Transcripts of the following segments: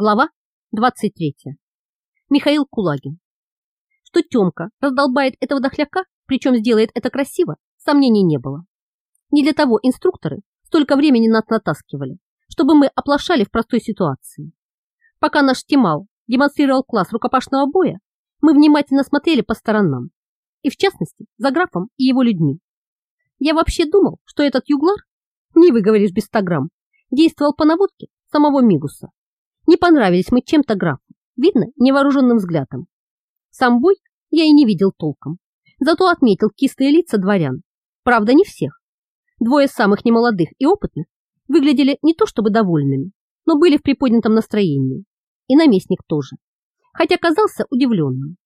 Глава 23. Михаил Кулагин. Что Тёмка раздолбает этого дохляка, причем сделает это красиво, сомнений не было. Не для того инструкторы столько времени нас натаскивали, чтобы мы оплошали в простой ситуации. Пока наш Тимал демонстрировал класс рукопашного боя, мы внимательно смотрели по сторонам, и в частности за графом и его людьми. Я вообще думал, что этот юглар, не выговоришь без 100 грамм, действовал по наводке самого Мигуса не понравились мы чем-то графу, видно невооруженным взглядом. Сам бой я и не видел толком, зато отметил кистые лица дворян. Правда, не всех. Двое самых немолодых и опытных выглядели не то чтобы довольными, но были в приподнятом настроении. И наместник тоже, хотя казался удивленным.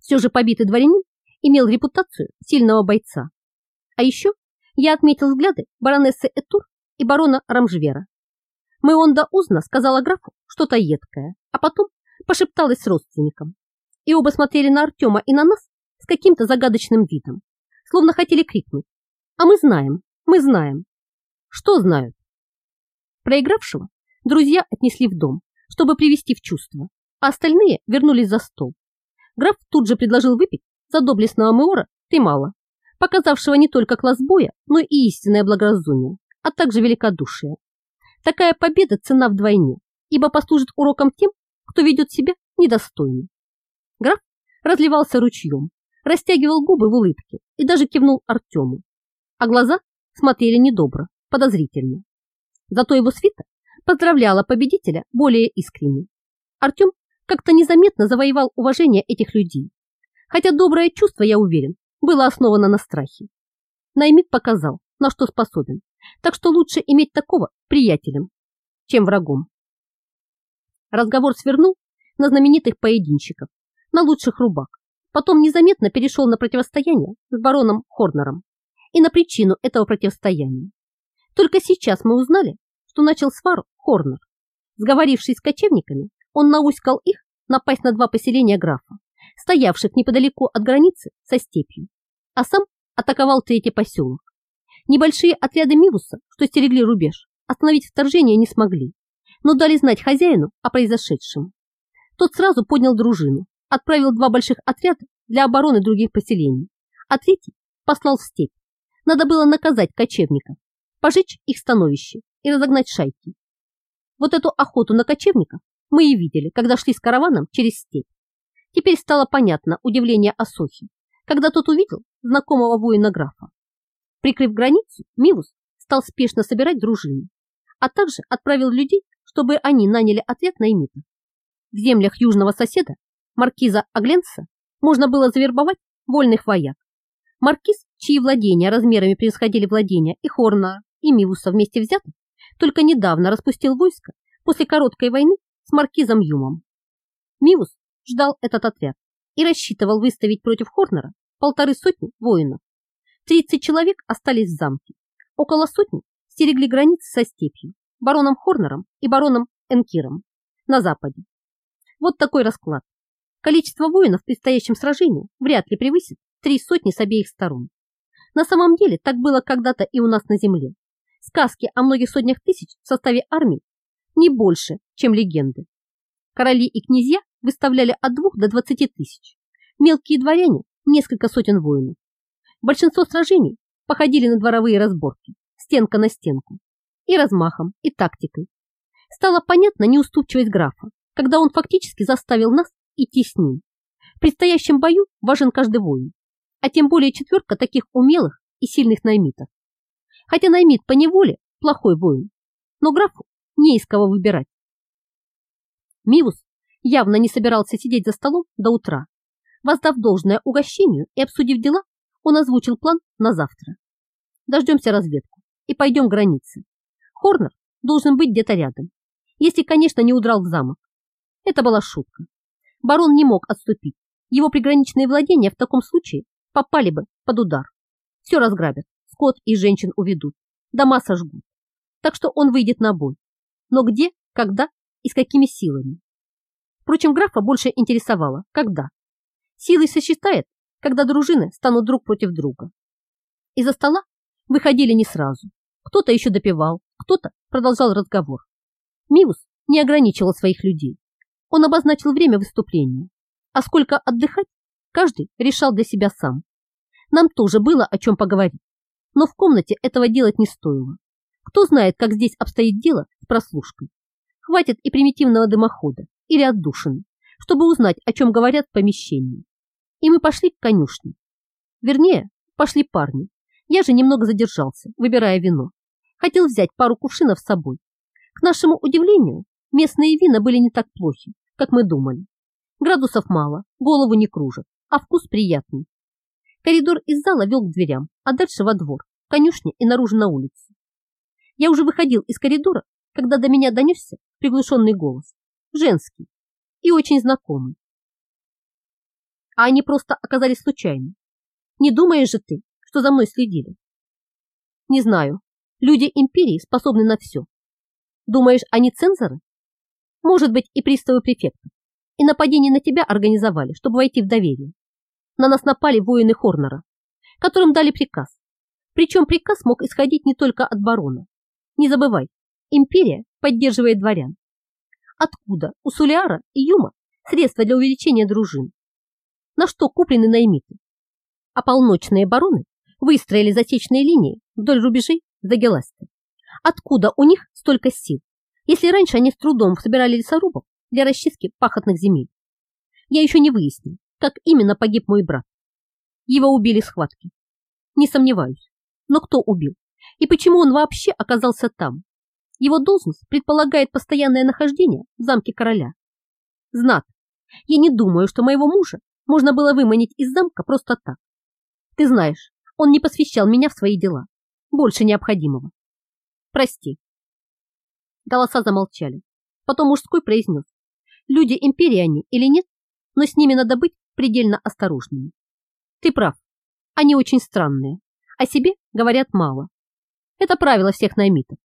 Все же побитый дворянин имел репутацию сильного бойца. А еще я отметил взгляды баронессы Этур и барона Рамжвера. Мэонда Узна сказала графу что-то едкое, а потом пошепталась с родственником. И оба смотрели на Артема и на нас с каким-то загадочным видом, словно хотели крикнуть. А мы знаем, мы знаем. Что знают? Проигравшего друзья отнесли в дом, чтобы привести в чувство, а остальные вернулись за стол. Граф тут же предложил выпить за доблестного Меора Тымала, показавшего не только класс боя, но и истинное благоразумие, а также великодушие. Такая победа цена вдвойне, ибо послужит уроком тем, кто ведет себя недостойно. Граф разливался ручьем, растягивал губы в улыбке и даже кивнул Артему, а глаза смотрели недобро, подозрительно. Зато его свита поздравляла победителя более искренне. Артем как-то незаметно завоевал уважение этих людей, хотя доброе чувство, я уверен, было основано на страхе. Наймит показал, на что способен, так что лучше иметь такого приятелем, чем врагом. Разговор свернул на знаменитых поединщиков, на лучших рубак, потом незаметно перешел на противостояние с бароном Хорнером и на причину этого противостояния. Только сейчас мы узнали, что начал свару Хорнер. Сговорившись с кочевниками, он науськал их напасть на два поселения графа, стоявших неподалеку от границы со степью, а сам атаковал третий поселок. Небольшие отряды Мивуса, что стерегли рубеж, остановить вторжение не смогли, но дали знать хозяину о произошедшем. Тот сразу поднял дружину, отправил два больших отряда для обороны других поселений, а третий послал в степь. Надо было наказать кочевников, пожечь их становище и разогнать шайки. Вот эту охоту на кочевников мы и видели, когда шли с караваном через степь. Теперь стало понятно удивление Асохи, когда тот увидел знакомого воина графа. Прикрыв границу, Милус стал спешно собирать дружину, а также отправил людей, чтобы они наняли отряд наймитов. В землях южного соседа, маркиза Агленса, можно было завербовать вольных вояк. Маркиз, чьи владения размерами превосходили владения и Хорна, и Мивуса вместе взятых, только недавно распустил войско после короткой войны с маркизом Юмом. Мивус ждал этот отряд и рассчитывал выставить против Хорнера полторы сотни воинов. 30 человек остались в замке. Около сотни стерегли границы со степью, бароном Хорнером и бароном Энкиром на западе. Вот такой расклад. Количество воинов в предстоящем сражении вряд ли превысит три сотни с обеих сторон. На самом деле так было когда-то и у нас на земле. Сказки о многих сотнях тысяч в составе армии не больше, чем легенды. Короли и князья выставляли от двух до двадцати тысяч. Мелкие дворяне – несколько сотен воинов. Большинство сражений походили на дворовые разборки, стенка на стенку, и размахом, и тактикой. Стало понятна неуступчивость графа, когда он фактически заставил нас идти с ним. В предстоящем бою важен каждый воин, а тем более четверка таких умелых и сильных наймитов. Хотя наймит по неволе плохой воин, но графу не из кого выбирать. Мивус явно не собирался сидеть за столом до утра. Воздав должное угощению и обсудив дела, он озвучил план на завтра. Дождемся разведку и пойдем к границе. Хорнер должен быть где-то рядом, если, конечно, не удрал в замок. Это была шутка. Барон не мог отступить. Его приграничные владения в таком случае попали бы под удар. Все разграбят, скот и женщин уведут, дома сожгут. Так что он выйдет на бой. Но где, когда и с какими силами? Впрочем, графа больше интересовало, когда. Силой сосчитает когда дружины станут друг против друга. Из-за стола выходили не сразу. Кто-то еще допивал, кто-то продолжал разговор. Мивус не ограничивал своих людей. Он обозначил время выступления, а сколько отдыхать, каждый решал для себя сам. Нам тоже было о чем поговорить, но в комнате этого делать не стоило. Кто знает, как здесь обстоит дело с прослушкой. Хватит и примитивного дымохода или отдушины, чтобы узнать, о чем говорят в помещении. И мы пошли к конюшне. Вернее, пошли парни. Я же немного задержался, выбирая вино. Хотел взять пару кувшинов с собой. К нашему удивлению, местные вина были не так плохи, как мы думали. Градусов мало, голову не кружат, а вкус приятный. Коридор из зала вел к дверям, а дальше во двор, конюшне и наружу на улицу. Я уже выходил из коридора, когда до меня донесся приглушенный голос, женский и очень знакомый. А они просто оказались случайно. Не думаешь же ты, что за мной следили? Не знаю. Люди империи способны на все. Думаешь, они цензоры? Может быть, и приставы префекта. И нападение на тебя организовали, чтобы войти в доверие. На нас напали воины Хорнера, которым дали приказ. Причем приказ мог исходить не только от барона. Не забывай, империя поддерживает дворян. Откуда у Сулиара и Юма средства для увеличения дружин? На что куплены наймиты? А полночные бароны выстроили засечные линии вдоль рубежей Дагеласты. Откуда у них столько сил, если раньше они с трудом собирали лесорубов для расчистки пахотных земель? Я еще не выяснил, как именно погиб мой брат. Его убили в схватке. Не сомневаюсь. Но кто убил? И почему он вообще оказался там? Его должность предполагает постоянное нахождение в замке короля. Знат, я не думаю, что моего мужа можно было выманить из замка просто так. Ты знаешь, он не посвящал меня в свои дела. Больше необходимого. Прости. Голоса замолчали. Потом мужской произнес. Люди империи они или нет, но с ними надо быть предельно осторожными. Ты прав. Они очень странные. О себе говорят мало. Это правило всех наймитов.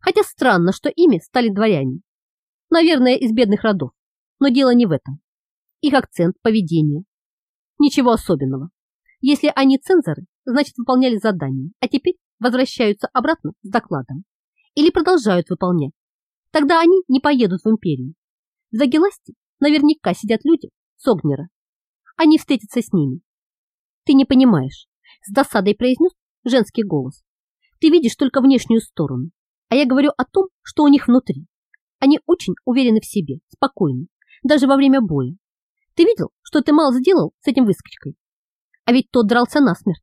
Хотя странно, что ими стали дворяне. Наверное, из бедных родов. Но дело не в этом. Их акцент, поведение. Ничего особенного. Если они цензоры, значит выполняли задание, а теперь возвращаются обратно с докладом. Или продолжают выполнять. Тогда они не поедут в империю. В Загеласте наверняка сидят люди с Огнера. Они встретятся с ними. Ты не понимаешь, с досадой произнес женский голос. Ты видишь только внешнюю сторону, а я говорю о том, что у них внутри. Они очень уверены в себе, спокойны, даже во время боя. Ты видел, что ты мало сделал с этим выскочкой? А ведь тот дрался насмерть.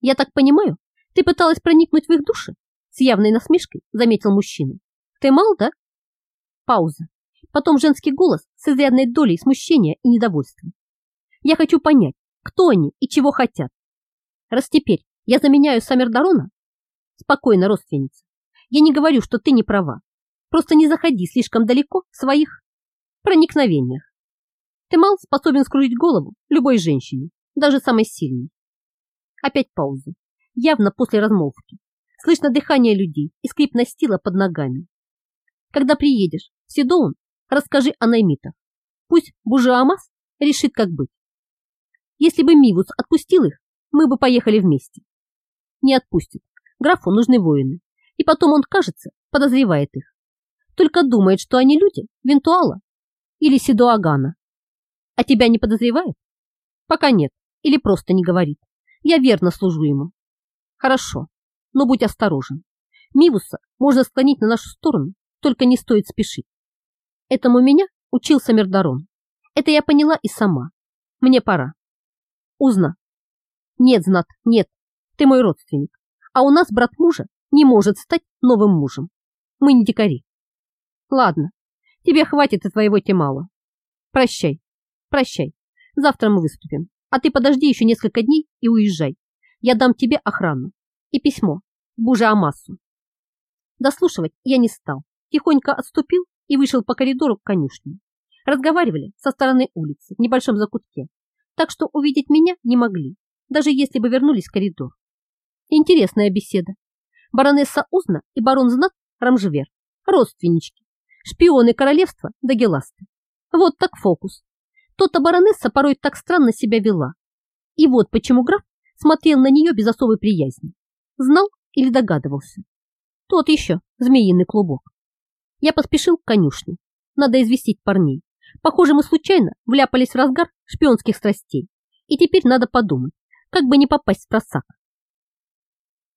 Я так понимаю, ты пыталась проникнуть в их души? С явной насмешкой заметил мужчина. Ты мал, да? Пауза. Потом женский голос с изрядной долей смущения и недовольства. Я хочу понять, кто они и чего хотят. Раз теперь я заменяю Самердарона? Спокойно, родственница. Я не говорю, что ты не права. Просто не заходи слишком далеко в своих проникновениях. Ты мал способен скрутить голову любой женщине, даже самой сильной. Опять пауза, явно после размолвки. Слышно дыхание людей и скрип настила под ногами. Когда приедешь в Сидоун, расскажи о наймитах. Пусть Бужиамас решит, как быть. Если бы Мивус отпустил их, мы бы поехали вместе. Не отпустит. Графу нужны воины. И потом он, кажется, подозревает их. Только думает, что они люди Винтуала или Сидуагана. А тебя не подозревает? Пока нет. Или просто не говорит. Я верно служу ему. Хорошо, но будь осторожен. Мивуса можно склонить на нашу сторону, только не стоит спешить. Этому меня учил Самердарон. Это я поняла и сама. Мне пора. Узна. Нет, Знат, нет. Ты мой родственник. А у нас брат мужа не может стать новым мужем. Мы не дикари. Ладно, тебе хватит и твоего темала. Прощай, прощай. Завтра мы выступим. А ты подожди еще несколько дней и уезжай. Я дам тебе охрану и письмо Буже Амассу. Дослушивать я не стал. Тихонько отступил и вышел по коридору к конюшне. Разговаривали со стороны улицы в небольшом закутке, так что увидеть меня не могли, даже если бы вернулись в коридор. Интересная беседа. Баронесса Узна и барон Знат Рамжвер, родственнички, шпионы королевства Дагеласты. Вот так фокус. То-то баронесса порой так странно себя вела. И вот почему граф смотрел на нее без особой приязни. Знал или догадывался. Тот еще змеиный клубок. Я поспешил к конюшне. Надо известить парней. Похоже, мы случайно вляпались в разгар шпионских страстей. И теперь надо подумать, как бы не попасть в просак.